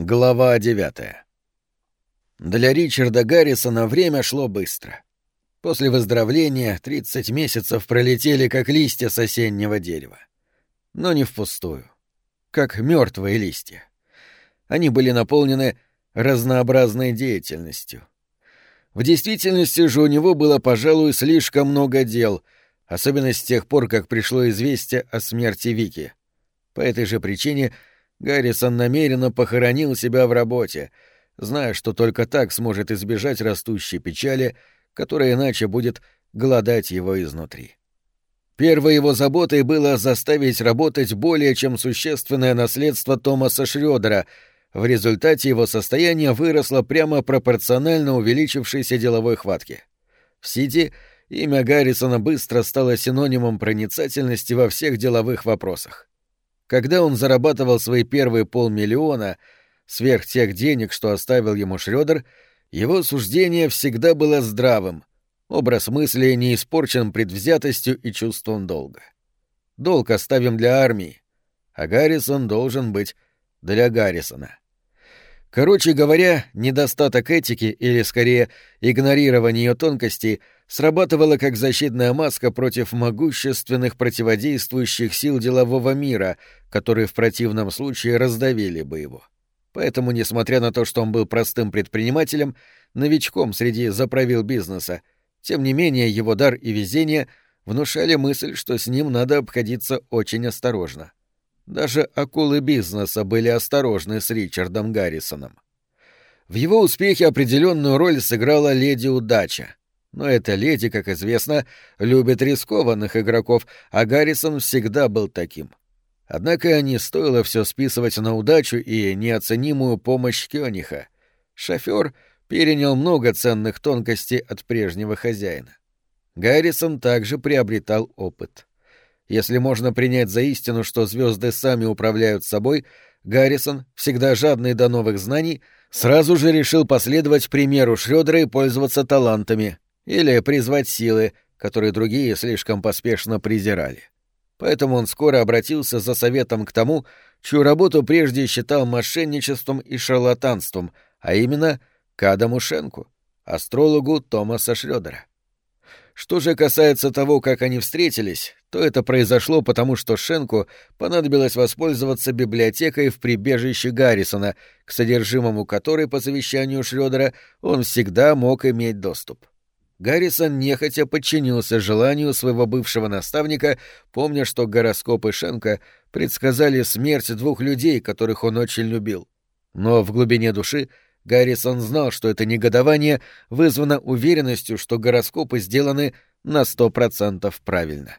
Глава девятая. Для Ричарда Гаррисона время шло быстро. После выздоровления 30 месяцев пролетели как листья с осеннего дерева. Но не впустую. Как мертвые листья. Они были наполнены разнообразной деятельностью. В действительности же у него было, пожалуй, слишком много дел, особенно с тех пор, как пришло известие о смерти Вики. По этой же причине — Гаррисон намеренно похоронил себя в работе, зная, что только так сможет избежать растущей печали, которая иначе будет голодать его изнутри. Первой его заботой было заставить работать более чем существенное наследство Томаса Шрёдера. В результате его состояние выросло прямо пропорционально увеличившейся деловой хватке. В Сити имя Гаррисона быстро стало синонимом проницательности во всех деловых вопросах. Когда он зарабатывал свои первые полмиллиона, сверх тех денег, что оставил ему Шрёдер, его суждение всегда было здравым, образ мысли не испорчен предвзятостью и чувством долга. Долг оставим для армии, а Гаррисон должен быть для Гаррисона. Короче говоря, недостаток этики, или скорее игнорирование ее тонкостей, срабатывало как защитная маска против могущественных противодействующих сил делового мира, которые в противном случае раздавили бы его. Поэтому, несмотря на то, что он был простым предпринимателем, новичком среди заправил бизнеса, тем не менее его дар и везение внушали мысль, что с ним надо обходиться очень осторожно. Даже акулы бизнеса были осторожны с Ричардом Гаррисоном. В его успехе определенную роль сыграла леди Удача. Но эта леди, как известно, любит рискованных игроков, а Гаррисон всегда был таким. Однако не стоило все списывать на удачу и неоценимую помощь Кёниха. Шофер перенял много ценных тонкостей от прежнего хозяина. Гаррисон также приобретал опыт. Если можно принять за истину, что звезды сами управляют собой, Гаррисон, всегда жадный до новых знаний, сразу же решил последовать примеру Шрёдера и пользоваться талантами, или призвать силы, которые другие слишком поспешно презирали. Поэтому он скоро обратился за советом к тому, чью работу прежде считал мошенничеством и шарлатанством, а именно к Адаму Шенку, астрологу Томаса Шрёдера. Что же касается того, как они встретились, то это произошло потому, что Шенку понадобилось воспользоваться библиотекой в прибежище Гаррисона, к содержимому которой, по завещанию Шрёдера, он всегда мог иметь доступ. Гаррисон нехотя подчинился желанию своего бывшего наставника, помня, что гороскопы Шенка предсказали смерть двух людей, которых он очень любил. Но в глубине души Гаррисон знал, что это негодование вызвано уверенностью, что гороскопы сделаны на сто процентов правильно.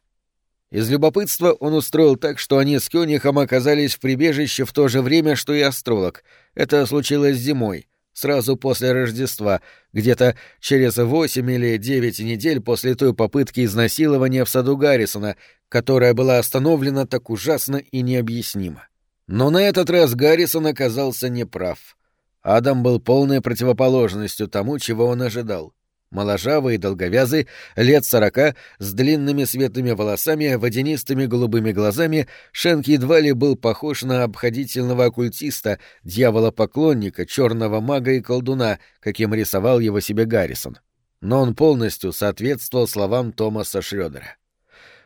Из любопытства он устроил так, что они с Кёнихом оказались в прибежище в то же время, что и астролог. Это случилось зимой, сразу после Рождества, где-то через восемь или девять недель после той попытки изнасилования в саду Гаррисона, которая была остановлена так ужасно и необъяснимо. Но на этот раз Гаррисон оказался неправ. Адам был полной противоположностью тому, чего он ожидал. Моложавый и долговязый, лет сорока, с длинными светлыми волосами, водянистыми голубыми глазами, Шенк едва ли был похож на обходительного оккультиста, дьявола-поклонника, черного мага и колдуна, каким рисовал его себе Гаррисон. Но он полностью соответствовал словам Томаса Шрёдера.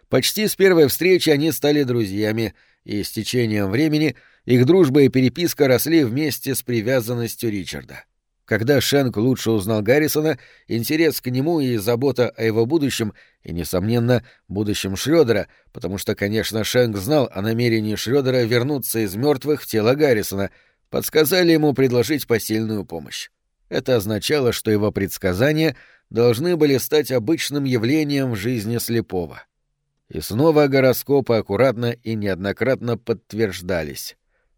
Почти с первой встречи они стали друзьями, и с течением времени — их дружба и переписка росли вместе с привязанностью Ричарда. Когда Шенк лучше узнал Гаррисона, интерес к нему и забота о его будущем, и, несомненно, будущем Шрёдера, потому что, конечно, Шенк знал о намерении Шрёдера вернуться из мертвых в тело Гаррисона, подсказали ему предложить посильную помощь. Это означало, что его предсказания должны были стать обычным явлением в жизни слепого. И снова гороскопы аккуратно и неоднократно подтверждались.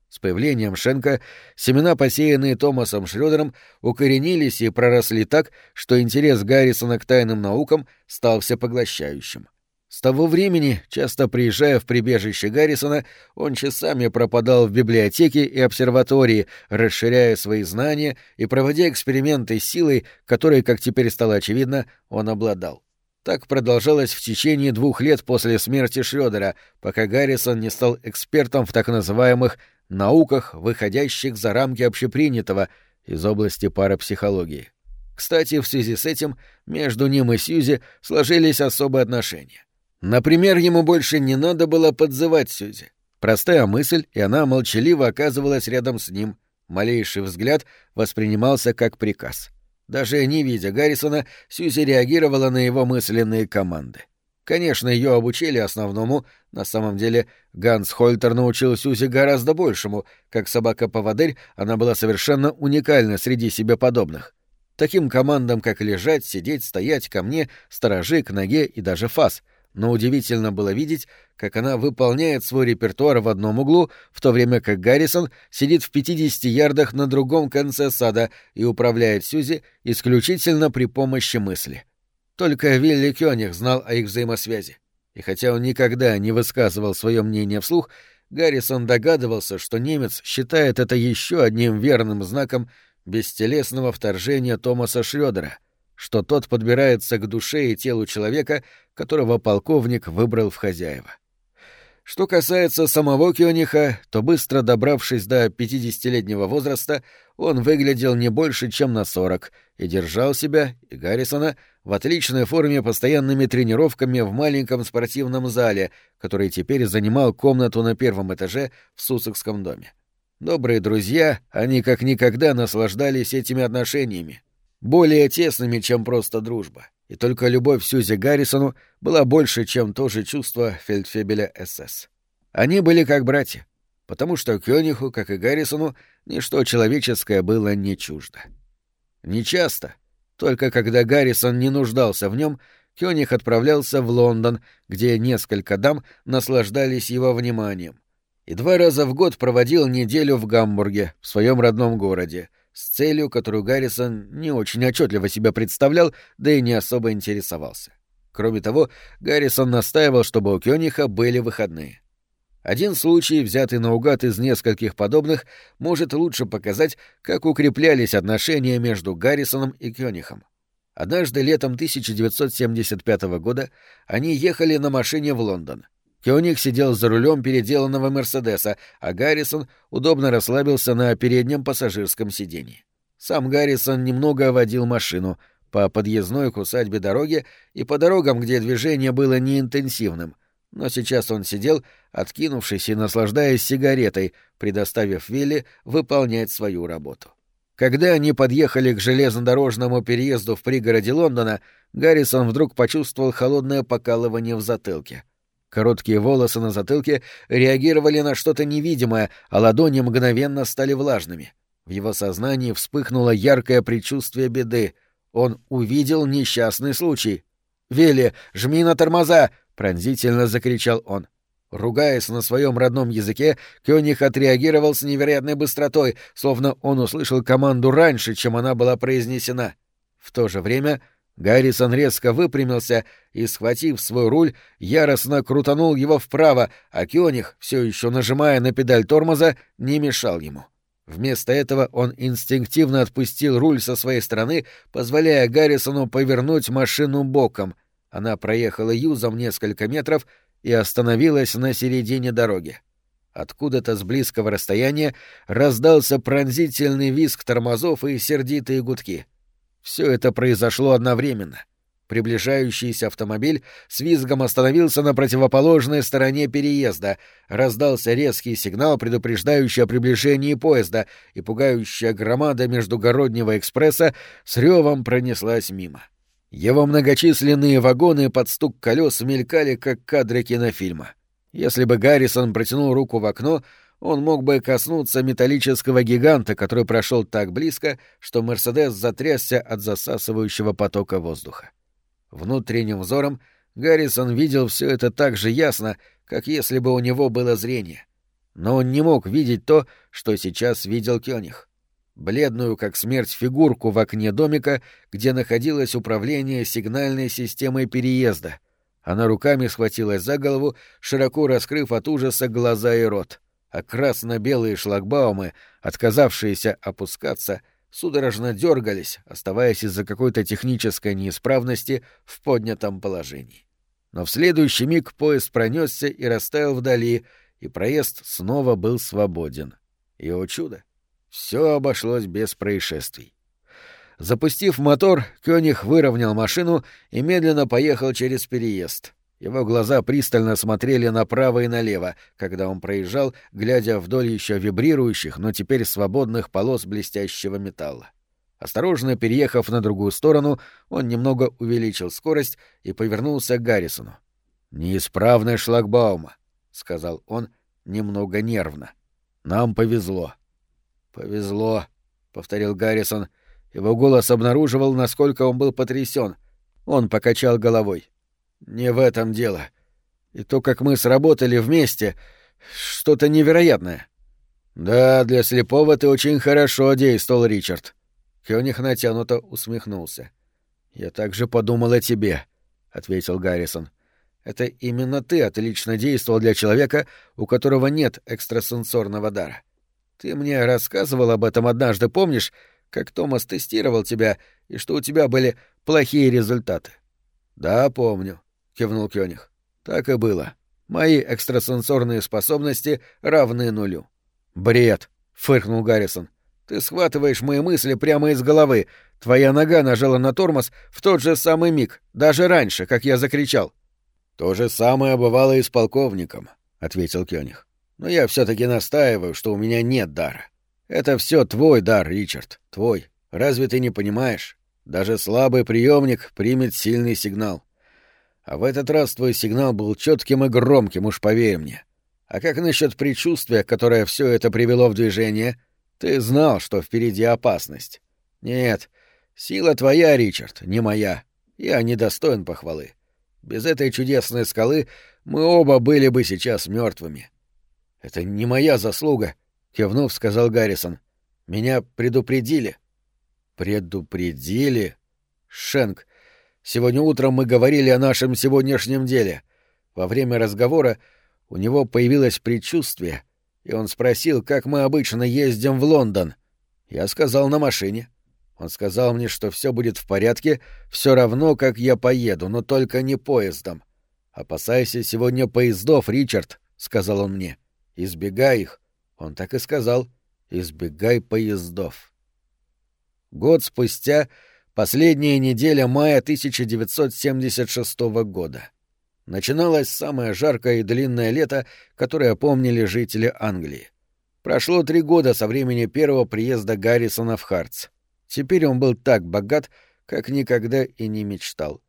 С появлением Шенка семена, посеянные Томасом Шрёдером, укоренились и проросли так, что интерес Гаррисона к тайным наукам стал всепоглощающим. С того времени, часто приезжая в прибежище Гаррисона, он часами пропадал в библиотеке и обсерватории, расширяя свои знания и проводя эксперименты с силой, которой, как теперь стало очевидно, он обладал. Так продолжалось в течение двух лет после смерти Шрёдера, пока Гаррисон не стал экспертом в так называемых науках, выходящих за рамки общепринятого из области парапсихологии. Кстати, в связи с этим между ним и Сьюзи сложились особые отношения. Например, ему больше не надо было подзывать Сьюзи. Простая мысль, и она молчаливо оказывалась рядом с ним. Малейший взгляд воспринимался как приказ. Даже не видя Гаррисона, Сьюзи реагировала на его мысленные команды. Конечно, ее обучили основному, на самом деле Ганс Хольтер научил Сьюзи гораздо большему, как собака-поводырь она была совершенно уникальна среди себе подобных. Таким командам, как лежать, сидеть, стоять, ко мне, сторожи, к ноге и даже фас — но удивительно было видеть, как она выполняет свой репертуар в одном углу, в то время как Гаррисон сидит в 50 ярдах на другом конце сада и управляет Сьюзи исключительно при помощи мысли. Только Вилли Кёниг знал о их взаимосвязи. И хотя он никогда не высказывал свое мнение вслух, Гаррисон догадывался, что немец считает это еще одним верным знаком бестелесного вторжения Томаса Шрёдера — что тот подбирается к душе и телу человека, которого полковник выбрал в хозяева. Что касается самого Кёниха, то быстро добравшись до пятидесятилетнего возраста, он выглядел не больше, чем на сорок, и держал себя, и Гаррисона, в отличной форме постоянными тренировками в маленьком спортивном зале, который теперь занимал комнату на первом этаже в Сусекском доме. Добрые друзья, они как никогда наслаждались этими отношениями, более тесными, чем просто дружба, и только любовь Сьюзи Гаррисону была больше, чем то же чувство фельдфебеля СС. Они были как братья, потому что Кёниху, как и Гаррисону, ничто человеческое было не чуждо. Нечасто, только когда Гаррисон не нуждался в нем, Кёниг отправлялся в Лондон, где несколько дам наслаждались его вниманием, и два раза в год проводил неделю в Гамбурге, в своем родном городе, с целью, которую Гаррисон не очень отчетливо себя представлял, да и не особо интересовался. Кроме того, Гаррисон настаивал, чтобы у Кёниха были выходные. Один случай, взятый наугад из нескольких подобных, может лучше показать, как укреплялись отношения между Гаррисоном и Кёнихом. Однажды летом 1975 года они ехали на машине в Лондон. Кёник сидел за рулем переделанного Мерседеса, а Гаррисон удобно расслабился на переднем пассажирском сиденье. Сам Гаррисон немного водил машину по подъездной к усадьбе дороге и по дорогам, где движение было неинтенсивным, но сейчас он сидел, откинувшись и наслаждаясь сигаретой, предоставив Вилли выполнять свою работу. Когда они подъехали к железнодорожному переезду в пригороде Лондона, Гаррисон вдруг почувствовал холодное покалывание в затылке — Короткие волосы на затылке реагировали на что-то невидимое, а ладони мгновенно стали влажными. В его сознании вспыхнуло яркое предчувствие беды. Он увидел несчастный случай. «Вилли, жми на тормоза!» — пронзительно закричал он. Ругаясь на своем родном языке, Кёниг отреагировал с невероятной быстротой, словно он услышал команду раньше, чем она была произнесена. В то же время Гаррисон резко выпрямился и, схватив свой руль, яростно крутанул его вправо, а Кёниг, все еще нажимая на педаль тормоза, не мешал ему. Вместо этого он инстинктивно отпустил руль со своей стороны, позволяя Гаррисону повернуть машину боком. Она проехала юзом несколько метров и остановилась на середине дороги. Откуда-то с близкого расстояния раздался пронзительный визг тормозов и сердитые гудки — все это произошло одновременно. Приближающийся автомобиль с визгом остановился на противоположной стороне переезда, раздался резкий сигнал, предупреждающий о приближении поезда, и пугающая громада Междугороднего экспресса с ревом пронеслась мимо. Его многочисленные вагоны под стук колес мелькали, как кадры кинофильма. Если бы Гаррисон протянул руку в окно, он мог бы коснуться металлического гиганта, который прошел так близко, что Мерседес затрясся от засасывающего потока воздуха. Внутренним взором Гаррисон видел все это так же ясно, как если бы у него было зрение. Но он не мог видеть то, что сейчас видел Кёниг. Бледную, как смерть, фигурку в окне домика, где находилось управление сигнальной системой переезда. Она руками схватилась за голову, широко раскрыв от ужаса глаза и рот а красно-белые шлагбаумы, отказавшиеся опускаться, судорожно дергались, оставаясь из-за какой-то технической неисправности в поднятом положении. Но в следующий миг поезд пронесся и растаял вдали, и проезд снова был свободен. И, о чудо, все обошлось без происшествий. Запустив мотор, Кёниг выровнял машину и медленно поехал через переезд. Его глаза пристально смотрели направо и налево, когда он проезжал, глядя вдоль еще вибрирующих, но теперь свободных полос блестящего металла. Осторожно переехав на другую сторону, он немного увеличил скорость и повернулся к Гаррисону. «Неисправная шлагбаума», — сказал он немного нервно. «Нам повезло». «Повезло», — повторил Гаррисон. Его голос обнаруживал, насколько он был потрясен. Он покачал головой. «Не в этом дело. И то, как мы сработали вместе, что-то невероятное». «Да, для слепого ты очень хорошо действовал, Ричард». Кёниг натянуто усмехнулся. «Я также подумал о тебе», — ответил Гаррисон. «Это именно ты отлично действовал для человека, у которого нет экстрасенсорного дара. Ты мне рассказывал об этом однажды, помнишь, как Томас тестировал тебя и что у тебя были плохие результаты?» «Да, помню», — кивнул Кёниг. «Так и было. Мои экстрасенсорные способности равны нулю». «Бред!» — фыркнул Гаррисон. «Ты схватываешь мои мысли прямо из головы. Твоя нога нажала на тормоз в тот же самый миг, даже раньше, как я закричал». «То же самое бывало и с полковником», — ответил Кёниг. «Но я все таки настаиваю, что у меня нет дара. Это все твой дар, Ричард, твой. Разве ты не понимаешь? Даже слабый приемник примет сильный сигнал. А в этот раз твой сигнал был четким и громким, уж поверь мне. А как насчет предчувствия, которое все это привело в движение? Ты знал, что впереди опасность. Нет, сила твоя, Ричард, не моя. Я недостоин похвалы. Без этой чудесной скалы мы оба были бы сейчас мертвыми. Это не моя заслуга, кивнув, сказал Гаррисон. Меня предупредили. Предупредили? Шенк, Сегодня утром мы говорили о нашем сегодняшнем деле. Во время разговора у него появилось предчувствие, и он спросил, как мы обычно ездим в Лондон. Я сказал на машине. Он сказал мне, что все будет в порядке, все равно, как я поеду, но только не поездом. Опасайся сегодня поездов, Ричард, сказал он мне. Избегай их. Он так и сказал. Избегай поездов. Год спустя Последняя неделя мая 1976 года. Начиналось самое жаркое и длинное лето, которое помнили жители Англии. Прошло три года со времени первого приезда Гаррисона в Хартс. Теперь он был так богат, как никогда и не мечтал.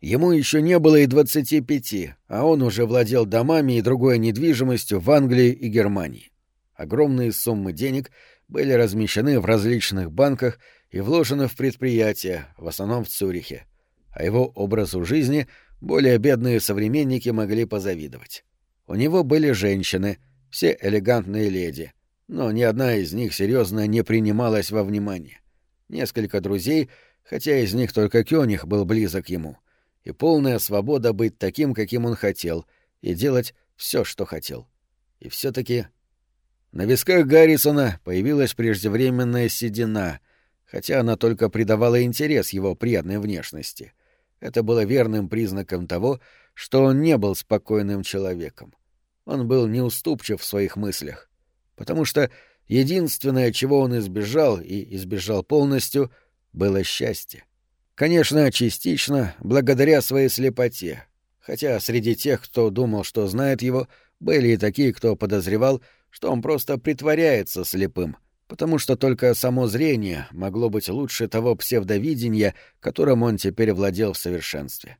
Ему еще не было и двадцати пяти, а он уже владел домами и другой недвижимостью в Англии и Германии. Огромные суммы денег были размещены в различных банках и вложены в предприятия, в основном в Цюрихе, а его образу жизни более бедные современники могли позавидовать. У него были женщины, все элегантные леди, но ни одна из них серьезно не принималась во внимание. Несколько друзей, хотя из них только Кёниг был близок ему, и полная свобода быть таким, каким он хотел, и делать все, что хотел. И все таки на висках Гаррисона появилась преждевременная седина — хотя она только придавала интерес его приятной внешности. Это было верным признаком того, что он не был спокойным человеком. Он был неуступчив в своих мыслях, потому что единственное, чего он избежал и избежал полностью, было счастье. Конечно, частично благодаря своей слепоте, хотя среди тех, кто думал, что знает его, были и такие, кто подозревал, что он просто притворяется слепым — потому что только само зрение могло быть лучше того псевдовидения, которым он теперь владел в совершенстве.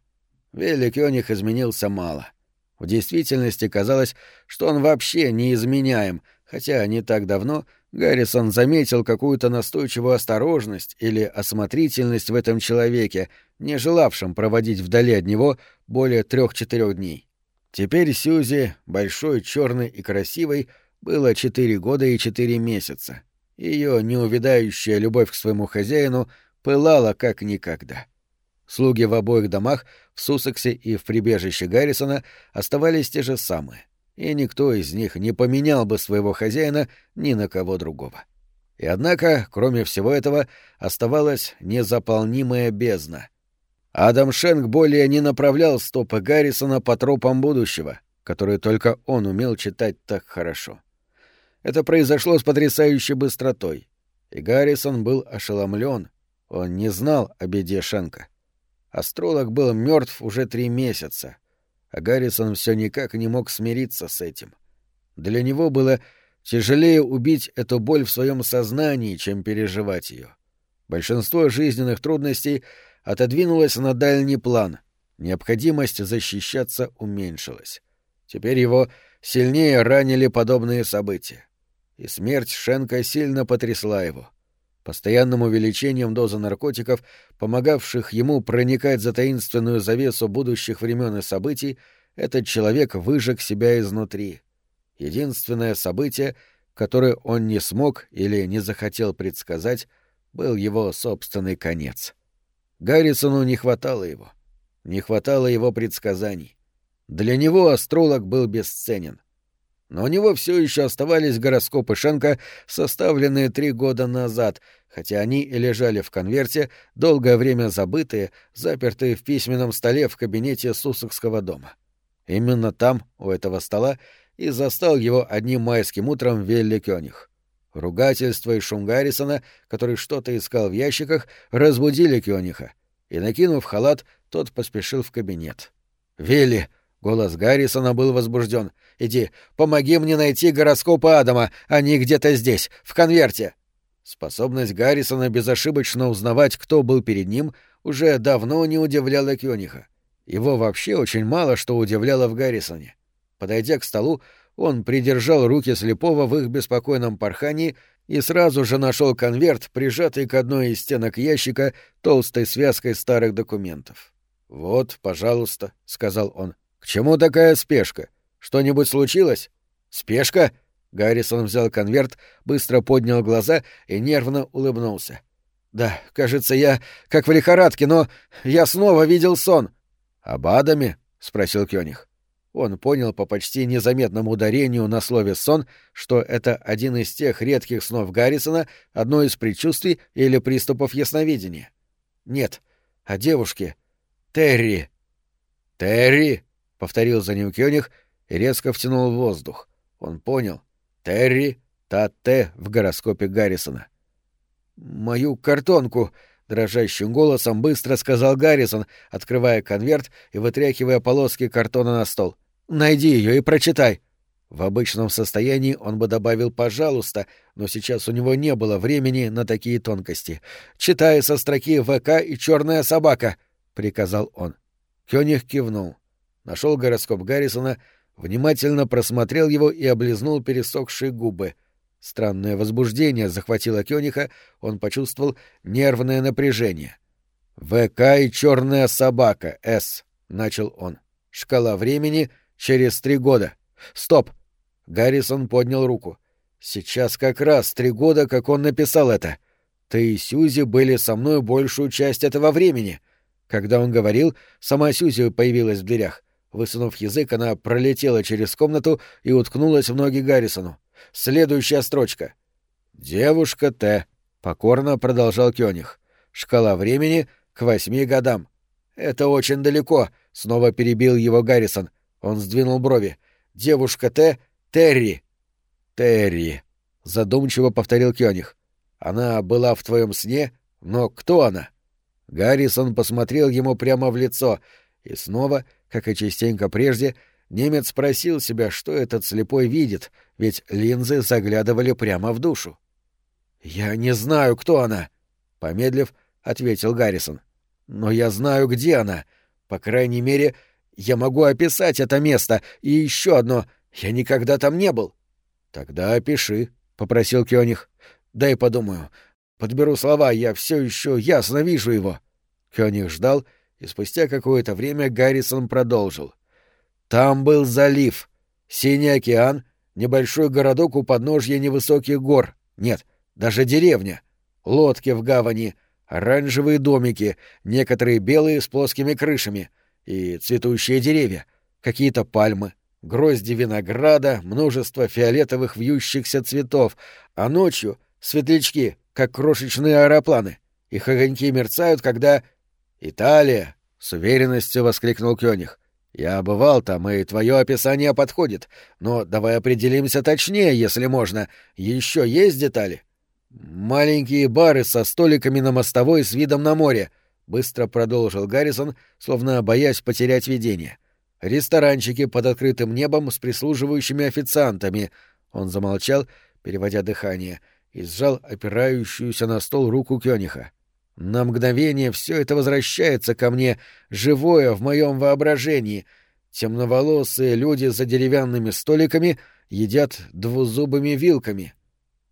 Вилли Кёниг изменился мало. В действительности казалось, что он вообще не изменяем, хотя не так давно Гаррисон заметил какую-то настойчивую осторожность или осмотрительность в этом человеке, не желавшем проводить вдали от него более трех-четырех дней. Теперь Сьюзи, большой, черной и красивой, было четыре года и четыре месяца. Ее неувидающая любовь к своему хозяину пылала как никогда. Слуги в обоих домах, в Суссексе и в прибежище Гаррисона, оставались те же самые, и никто из них не поменял бы своего хозяина ни на кого другого. И однако, кроме всего этого, оставалась незаполнимая бездна. Адам Шенк более не направлял стопы Гаррисона по тропам будущего, которую только он умел читать так хорошо. Это произошло с потрясающей быстротой, и Гаррисон был ошеломлен. Он не знал о беде Шенка. Астролог был мертв уже три месяца, а Гаррисон все никак не мог смириться с этим. Для него было тяжелее убить эту боль в своем сознании, чем переживать ее. Большинство жизненных трудностей отодвинулось на дальний план, необходимость защищаться уменьшилась. Теперь его сильнее ранили подобные события. И смерть Шенка сильно потрясла его. Постоянным увеличением дозы наркотиков, помогавших ему проникать за таинственную завесу будущих времен и событий, этот человек выжег себя изнутри. Единственное событие, которое он не смог или не захотел предсказать, был его собственный конец. Гаррисону не хватало его. Не хватало его предсказаний. Для него астролог был бесценен. Но у него все еще оставались гороскопы Шенка, составленные три года назад, хотя они и лежали в конверте, долгое время забытые, запертые в письменном столе в кабинете Сусокского дома. Именно там, у этого стола, и застал его одним майским утром Велли Кёниг. Ругательство и шум Гаррисона, который что-то искал в ящиках, разбудили Кёниха, и, накинув халат, тот поспешил в кабинет. «Вилли!» — голос Гаррисона был возбужден. «Иди, помоги мне найти гороскопы Адама, они где-то здесь, в конверте!» Способность Гаррисона безошибочно узнавать, кто был перед ним, уже давно не удивляла Кёниха. Его вообще очень мало что удивляло в Гаррисоне. Подойдя к столу, он придержал руки слепого в их беспокойном порхании и сразу же нашел конверт, прижатый к одной из стенок ящика толстой связкой старых документов. «Вот, пожалуйста», — сказал он. «К чему такая спешка? Что-нибудь случилось?» «Спешка?» Гаррисон взял конверт, быстро поднял глаза и нервно улыбнулся. «Да, кажется, я как в лихорадке, но я снова видел сон». «Об Адаме?» — спросил Кёниг. Он понял по почти незаметному ударению на слове «сон», что это один из тех редких снов Гаррисона, одно из предчувствий или приступов ясновидения. Нет, о девушке. Терри. «Терри!» — повторил за ним Кёниг и резко втянул воздух. Он понял. Терри — та Т в гороскопе Гаррисона. «Мою картонку!» дрожащим голосом быстро сказал Гаррисон, открывая конверт и вытряхивая полоски картона на стол. Найди ее и прочитай. В обычном состоянии он бы добавил «пожалуйста», но сейчас у него не было времени на такие тонкости. «Читай со строки ВК и черная собака», — приказал он. Кёниг кивнул. Нашел гороскоп Гаррисона, внимательно просмотрел его и облизнул пересохшие губы — Странное возбуждение захватило Кёниха, он почувствовал нервное напряжение. «ВК и черная собака, С», — начал он. «Шкала времени через три года. Стоп!» Гаррисон поднял руку. «Сейчас как раз три года, как он написал это. Ты и Сьюзи были со мной большую часть этого времени». Когда он говорил, сама Сьюзи появилась в дверях. Высунув язык, она пролетела через комнату и уткнулась в ноги Гаррисону. Следующая строчка. «Девушка Т», — покорно продолжал Кёниг. «Шкала времени к восьми годам». «Это очень далеко», — снова перебил его Гаррисон. Он сдвинул брови. «Девушка Т. Терри». «Терри», — задумчиво повторил Кёниг. «Она была в твоем сне, но кто она?» Гаррисон посмотрел ему прямо в лицо и снова, как и частенько прежде, — Немец спросил себя, что этот слепой видит, ведь линзы заглядывали прямо в душу. «Я не знаю, кто она», — помедлив, ответил Гаррисон. «Но я знаю, где она. По крайней мере, я могу описать это место. И еще одно — я никогда там не был». «Тогда опиши», — попросил Кёниг. «Дай подумаю. Подберу слова, я все еще ясно вижу его». Кёниг ждал, и спустя какое-то время Гаррисон продолжил. Там был залив, синий океан, небольшой городок у подножья невысоких гор. Нет, даже деревня. Лодки в гавани, оранжевые домики, некоторые белые с плоскими крышами и цветущие деревья, какие-то пальмы, грозди винограда, множество фиолетовых вьющихся цветов, а ночью — светлячки, как крошечные аэропланы. Их огоньки мерцают, когда... «Италия!» — с уверенностью воскликнул Кёниг. Я бывал там, и твое описание подходит, но давай определимся точнее, если можно. Еще есть детали? Маленькие бары со столиками на мостовой с видом на море, быстро продолжил Гаррисон, словно боясь потерять видение. Ресторанчики под открытым небом с прислуживающими официантами. Он замолчал, переводя дыхание, и сжал опирающуюся на стол руку Кёниха. На мгновение все это возвращается ко мне, живое в моем воображении. Темноволосые люди за деревянными столиками едят двузубыми вилками.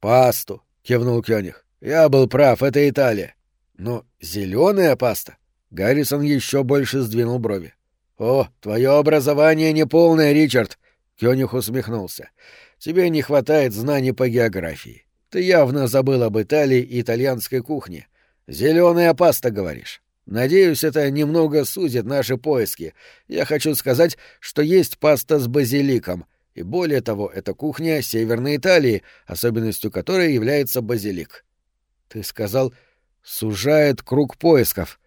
«Пасту!» — кивнул Кёниг. «Я был прав, это Италия». «Но зеленая паста?» Гаррисон еще больше сдвинул брови. «О, твое образование неполное, Ричард!» Кёниг усмехнулся. «Тебе не хватает знаний по географии. Ты явно забыл об Италии и итальянской кухне. Зеленая паста, говоришь. Надеюсь, это немного сузит наши поиски. Я хочу сказать, что есть паста с базиликом, и более того, это кухня Северной Италии, особенностью которой является базилик. Ты сказал, сужает круг поисков.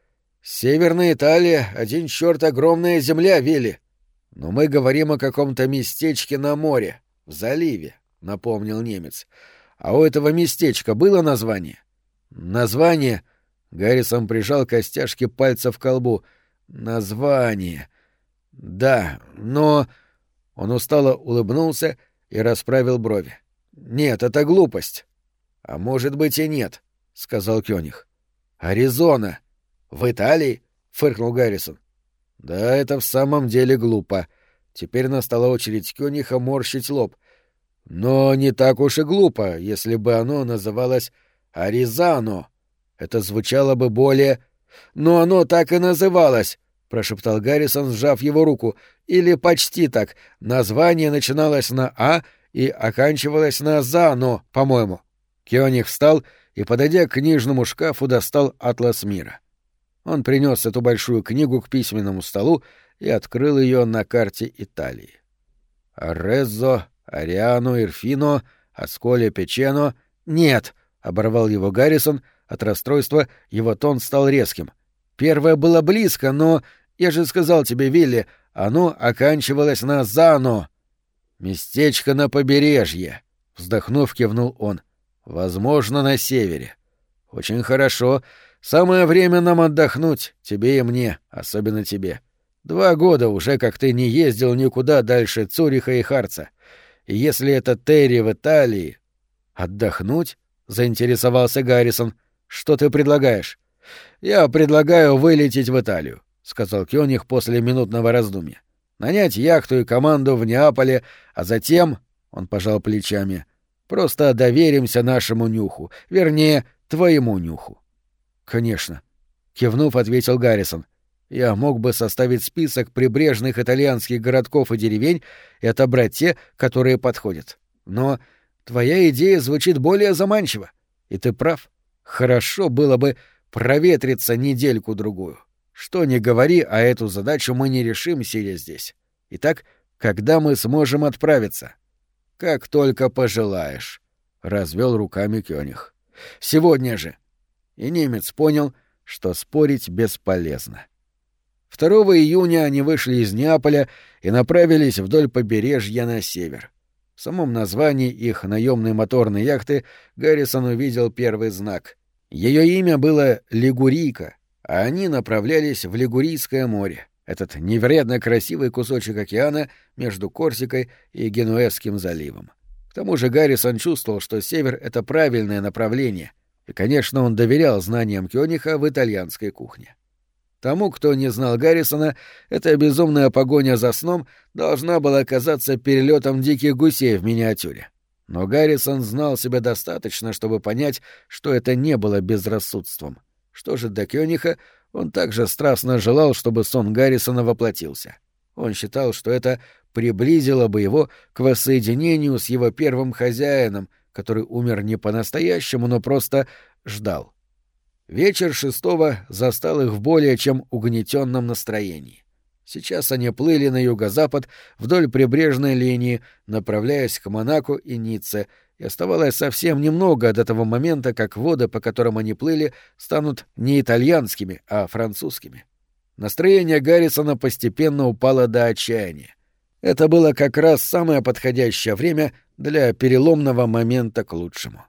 Северная Италия — один черт огромная земля, Вилли. Но мы говорим о каком-то местечке на море, в заливе, — напомнил немец. А у этого местечка было название? Название Гаррисон прижал костяшки пальцев к колбу. Название. Да, но... Он устало улыбнулся и расправил брови. Нет, это глупость. А может быть и нет, сказал Кёниг. Аризона. В Италии? фыркнул Гаррисон. Да, это в самом деле глупо. Теперь настала очередь Кёниха морщить лоб. Но не так уж и глупо, если бы оно называлось Аризано. Это звучало бы более... «Но оно так и называлось», — прошептал Гаррисон, сжав его руку. «Или почти так. Название начиналось на «А» и оканчивалось на «Зано», по-моему». Кёниг встал и, подойдя к книжному шкафу, достал «Атлас мира». Он принес эту большую книгу к письменному столу и открыл ее на карте Италии. Ареззо, Ариано, Ирфино, Асколе, Печено... Нет, — оборвал его Гаррисон, от расстройства его тон стал резким. Первое было близко, но... Я же сказал тебе, Вилли, оно оканчивалось на «зано». «Местечко на побережье», — вздохнув, кивнул он. «Возможно, на севере». «Очень хорошо. Самое время нам отдохнуть, тебе и мне, особенно тебе. Два года уже, как ты не ездил никуда дальше Цуриха и Харца. И если это Терри в Италии...» «Отдохнуть?» — заинтересовался Гаррисон. Что ты предлагаешь? Я предлагаю вылететь в Италию, сказал Кёниг после минутного раздумья. Нанять яхту и команду в Неаполе, а затем, он пожал плечами, просто доверимся нашему нюху, вернее, твоему нюху. Конечно, кивнув, ответил Гаррисон. Я мог бы составить список прибрежных итальянских городков и деревень и отобрать те, которые подходят. Но твоя идея звучит более заманчиво, и ты прав. Хорошо было бы проветриться недельку-другую. Что ни говори, а эту задачу мы не решим, сидя здесь. Итак, когда мы сможем отправиться? Как только пожелаешь, — развел руками Кёниг. Сегодня же. И немец понял, что спорить бесполезно. 2 июня они вышли из Неаполя и направились вдоль побережья на север. В самом названии их наемной моторной яхты Гаррисон увидел первый знак. Ее имя было Лигурийка, а они направлялись в Лигурийское море, этот невероятно красивый кусочек океана между Корсикой и Генуэзским заливом. К тому же Гаррисон чувствовал, что север — это правильное направление, и, конечно, он доверял знаниям Кёниха в итальянской кухне. Тому, кто не знал Гаррисона, эта безумная погоня за сном должна была казаться перелетом диких гусей в миниатюре. Но Гаррисон знал себя достаточно, чтобы понять, что это не было безрассудством. Что же до Кёниха, он также страстно желал, чтобы сон Гаррисона воплотился. Он считал, что это приблизило бы его к воссоединению с его первым хозяином, который умер не по-настоящему, но просто ждал. Вечер шестого застал их в более чем угнетенном настроении. Сейчас они плыли на юго-запад вдоль прибрежной линии, направляясь к Монако и Ницце, и оставалось совсем немного до того момента, как воды, по которым они плыли, станут не итальянскими, а французскими. Настроение Гаррисона постепенно упало до отчаяния. Это было как раз самое подходящее время для переломного момента к лучшему.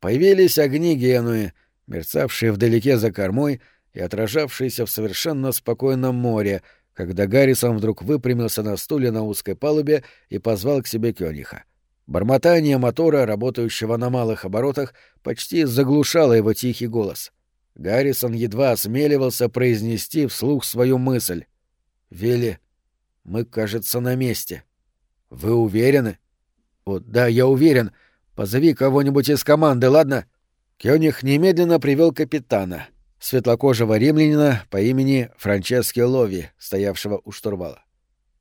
Появились огни Генуи, мерцавшие вдалеке за кормой и отражавшиеся в совершенно спокойном море, когда Гаррисон вдруг выпрямился на стуле на узкой палубе и позвал к себе Кёниха. Бормотание мотора, работающего на малых оборотах, почти заглушало его тихий голос. Гаррисон едва осмеливался произнести вслух свою мысль. «Вилли, мы, кажется, на месте». «Вы уверены?» «О, да, я уверен. Позови кого-нибудь из команды, ладно?» Кёниг немедленно привел капитана, светлокожего римлянина по имени Франчески Лови, стоявшего у штурвала.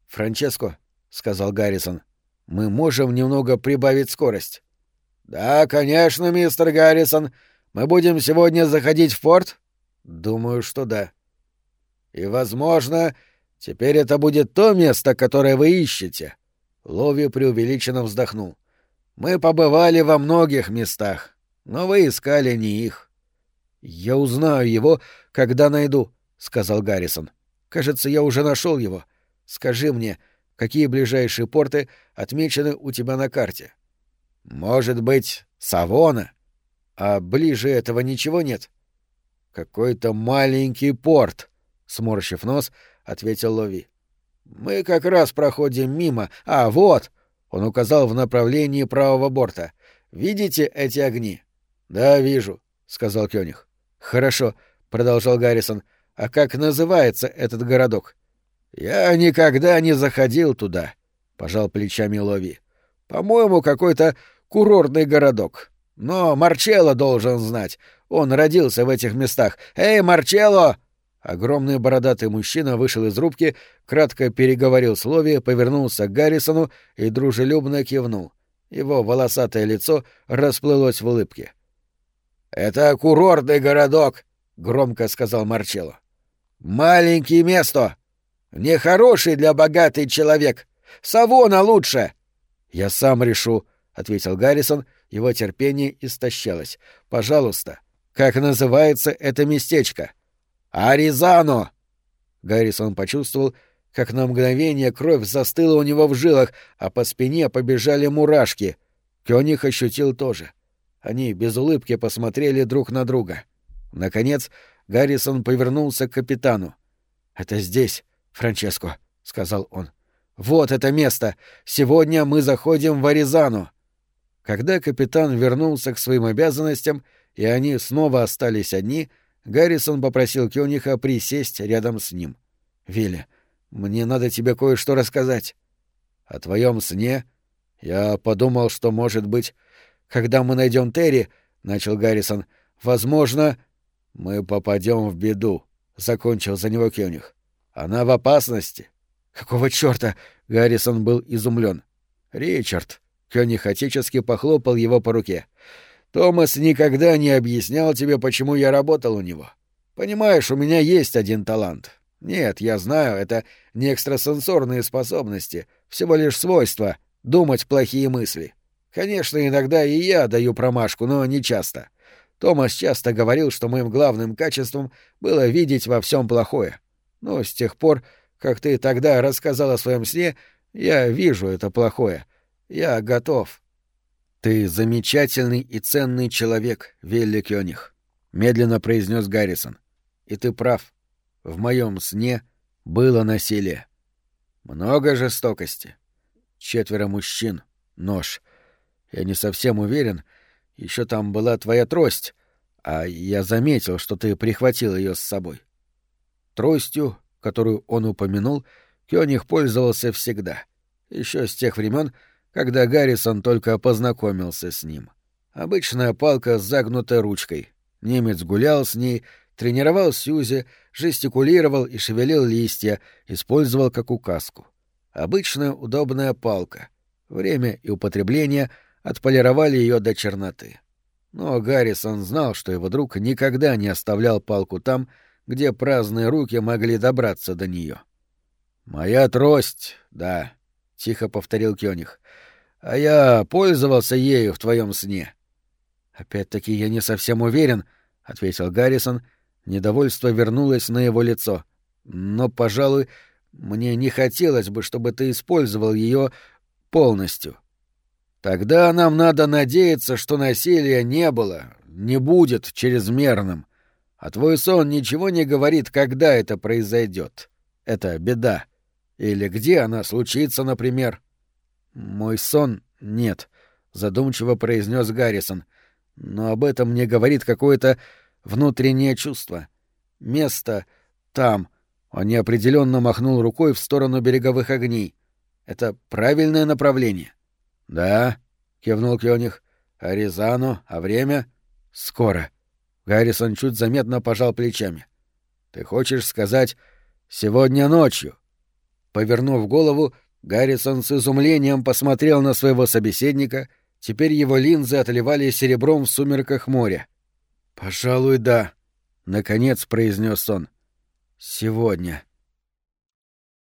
«Франческо», — сказал Гаррисон, — «мы можем немного прибавить скорость». «Да, конечно, мистер Гаррисон. Мы будем сегодня заходить в порт?» «Думаю, что да». «И, возможно, теперь это будет то место, которое вы ищете». Лови преувеличенно вздохнул. «Мы побывали во многих местах, но вы искали не их». «Я узнаю его, когда найду», — сказал Гаррисон. «Кажется, я уже нашел его. Скажи мне, какие ближайшие порты отмечены у тебя на карте?» «Может быть, Савона?» «А ближе этого ничего нет?» «Какой-то маленький порт», — сморщив нос, ответил Лови. «Мы как раз проходим мимо. А, вот!» — он указал в направлении правого борта. «Видите эти огни?» «Да, вижу», — сказал Кёниг. Хорошо, продолжал Гаррисон. А как называется этот городок? Я никогда не заходил туда, пожал плечами Лови. По-моему, какой-то курортный городок. Но Марчелло должен знать. Он родился в этих местах. Эй, Марчелло! Огромный бородатый мужчина вышел из рубки, кратко переговорил с Лови, повернулся к Гаррисону и дружелюбно кивнул. Его волосатое лицо расплылось в улыбке. «Это курортный городок», — громко сказал Марчелло. «Маленький место. Нехороший для богатый человек. Савона лучше». «Я сам решу», — ответил Гаррисон. Его терпение истощалось. «Пожалуйста, как называется это местечко?» «Аризано!» Гаррисон почувствовал, как на мгновение кровь застыла у него в жилах, а по спине побежали мурашки. Кёниг ощутил тоже. Они без улыбки посмотрели друг на друга. Наконец, Гаррисон повернулся к капитану. «Это здесь, Франческо», — сказал он. «Вот это место! Сегодня мы заходим в Аризану!» Когда капитан вернулся к своим обязанностям, и они снова остались одни, Гаррисон попросил Кёниха присесть рядом с ним. «Вилли, мне надо тебе кое-что рассказать». «О твоем сне?» Я подумал, что, может быть, когда мы найдем Терри, начал Гаррисон, возможно, мы попадем в беду, закончил за него Кёниг. Она в опасности. Какого черта? Гаррисон был изумлен. Ричард. Кёниг отечески похлопал его по руке. Томас никогда не объяснял тебе, почему я работал у него. Понимаешь, у меня есть один талант. Нет, я знаю, это не экстрасенсорные способности, всего лишь свойства — думать плохие мысли. Конечно, иногда и я даю промашку, но не часто. Томас часто говорил, что моим главным качеством было видеть во всем плохое. Но с тех пор, как ты тогда рассказал о своем сне, я вижу это плохое. Я готов. Ты замечательный и ценный человек, Вилли Кёниг, медленно произнес Гаррисон. И ты прав. В моем сне было насилие. Много жестокости. Четверо мужчин, нож — я не совсем уверен. Еще там была твоя трость, а я заметил, что ты прихватил ее с собой. Тростью, которую он упомянул, Кёниг пользовался всегда. Еще с тех времен, когда Гаррисон только познакомился с ним. Обычная палка с загнутой ручкой. Немец гулял с ней, тренировал Сьюзи, жестикулировал и шевелил листья, использовал как указку. Обычная удобная палка. Время и употребление — отполировали ее до черноты. Но Гаррисон знал, что его друг никогда не оставлял палку там, где праздные руки могли добраться до нее. «Моя трость, да», — тихо повторил Кёниг. «А я пользовался ею в твоем сне». «Опять-таки я не совсем уверен», — ответил Гаррисон. Недовольство вернулось на его лицо. но, пожалуй, мне не хотелось бы, чтобы ты использовал ее полностью. Тогда нам надо надеяться, что насилия не было, не будет чрезмерным. А твой сон ничего не говорит, когда это произойдет. Это беда. Или где она случится, например. Мой сон нет, задумчиво произнес Гаррисон. Но об этом мне говорит какое-то внутреннее чувство. Место там. Он неопределенно махнул рукой в сторону береговых огней. Это правильное направление. Да, кивнул Кёниг. Аризану, а время? Скоро. Гаррисон чуть заметно пожал плечами. Ты хочешь сказать сегодня ночью? Повернув голову, Гаррисон с изумлением посмотрел на своего собеседника. Теперь его линзы отливали серебром в сумерках моря. «Пожалуй, да», — наконец произнес он. «Сегодня».